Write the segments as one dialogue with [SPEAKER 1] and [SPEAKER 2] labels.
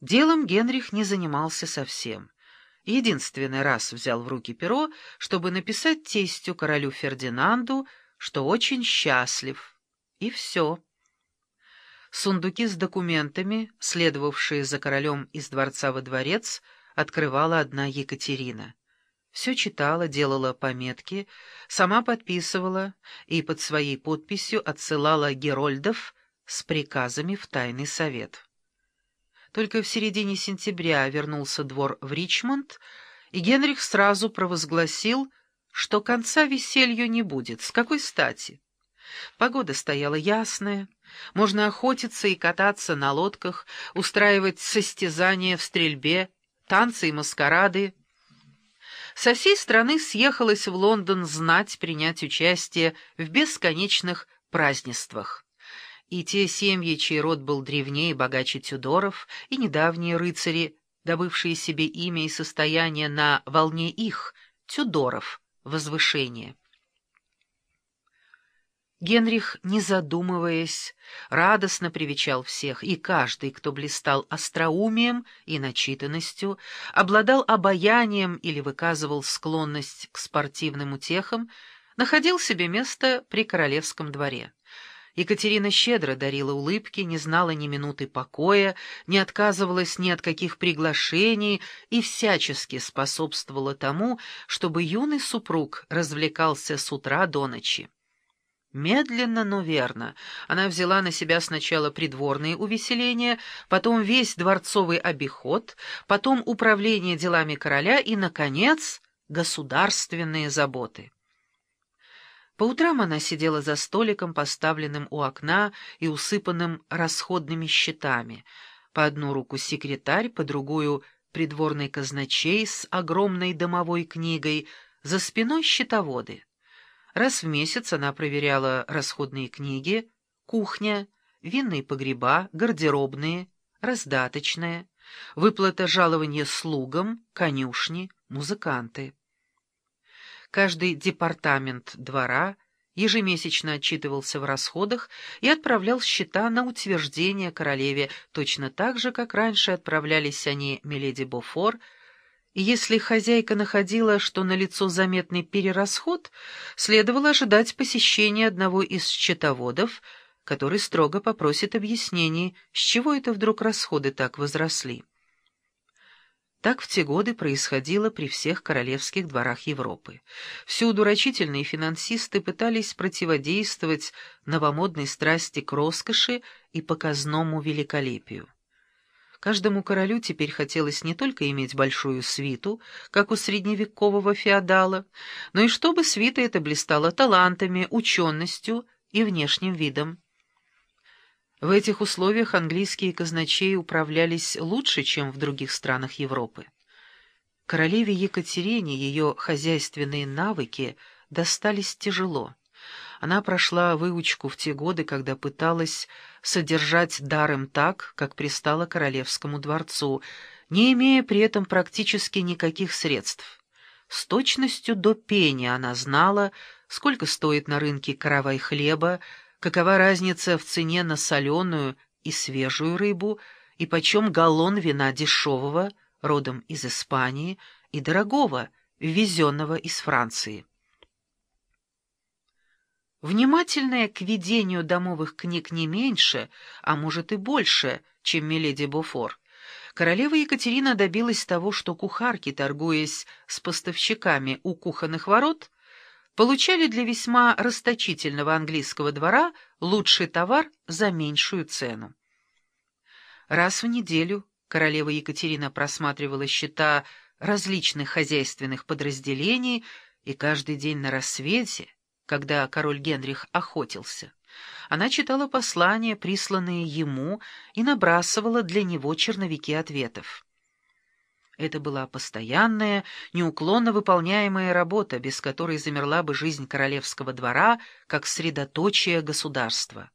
[SPEAKER 1] Делом Генрих не занимался совсем. Единственный раз взял в руки перо, чтобы написать тестю королю Фердинанду, что очень счастлив. И все. Сундуки с документами, следовавшие за королем из дворца во дворец, открывала одна Екатерина. Все читала, делала пометки, сама подписывала и под своей подписью отсылала герольдов с приказами в тайный совет. Только в середине сентября вернулся двор в Ричмонд, и Генрих сразу провозгласил, что конца веселью не будет. С какой стати? Погода стояла ясная, можно охотиться и кататься на лодках, устраивать состязания в стрельбе, танцы и маскарады. Со всей страны съехалась в Лондон знать принять участие в бесконечных празднествах. И те семьи, чей род был древнее и богаче Тюдоров, и недавние рыцари, добывшие себе имя и состояние на волне их, Тюдоров, возвышения. Генрих, не задумываясь, радостно привечал всех, и каждый, кто блистал остроумием и начитанностью, обладал обаянием или выказывал склонность к спортивным утехам, находил себе место при королевском дворе. Екатерина щедро дарила улыбки, не знала ни минуты покоя, не отказывалась ни от каких приглашений и всячески способствовала тому, чтобы юный супруг развлекался с утра до ночи. Медленно, но верно. Она взяла на себя сначала придворные увеселения, потом весь дворцовый обиход, потом управление делами короля и, наконец, государственные заботы. По утрам она сидела за столиком, поставленным у окна и усыпанным расходными счетами. По одну руку секретарь, по другую — придворный казначей с огромной домовой книгой, за спиной счетоводы. Раз в месяц она проверяла расходные книги, кухня, винные погреба, гардеробные, раздаточная, выплата жалования слугам, конюшни, музыканты. Каждый департамент двора ежемесячно отчитывался в расходах и отправлял счета на утверждение королеве, точно так же, как раньше отправлялись они Миледи Бофор, и если хозяйка находила, что налицо заметный перерасход, следовало ожидать посещения одного из счетоводов, который строго попросит объяснений, с чего это вдруг расходы так возросли. Так в те годы происходило при всех королевских дворах Европы. Всюду рачительные финансисты пытались противодействовать новомодной страсти к роскоши и показному великолепию. Каждому королю теперь хотелось не только иметь большую свиту, как у средневекового феодала, но и чтобы свита эта блистала талантами, ученостью и внешним видом. В этих условиях английские казначеи управлялись лучше, чем в других странах Европы. Королеве Екатерине ее хозяйственные навыки достались тяжело. Она прошла выучку в те годы, когда пыталась содержать даром так, как пристало королевскому дворцу, не имея при этом практически никаких средств. С точностью до пени она знала, сколько стоит на рынке каравай хлеба, какова разница в цене на соленую и свежую рыбу, и почем галлон вина дешевого, родом из Испании, и дорогого, ввезенного из Франции. Внимательная к ведению домовых книг не меньше, а может и больше, чем Миледи Буфор, королева Екатерина добилась того, что кухарки, торгуясь с поставщиками у кухонных ворот, получали для весьма расточительного английского двора лучший товар за меньшую цену. Раз в неделю королева Екатерина просматривала счета различных хозяйственных подразделений и каждый день на рассвете — когда король Генрих охотился. Она читала послания, присланные ему, и набрасывала для него черновики ответов. Это была постоянная, неуклонно выполняемая работа, без которой замерла бы жизнь королевского двора как средоточие государства.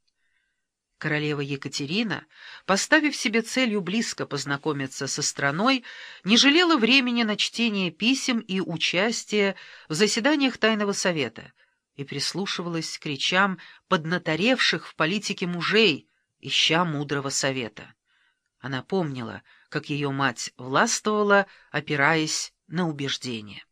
[SPEAKER 1] Королева Екатерина, поставив себе целью близко познакомиться со страной, не жалела времени на чтение писем и участие в заседаниях Тайного Совета — и прислушивалась к речам поднаторевших в политике мужей, ища мудрого совета. Она помнила, как ее мать властвовала, опираясь на убеждения.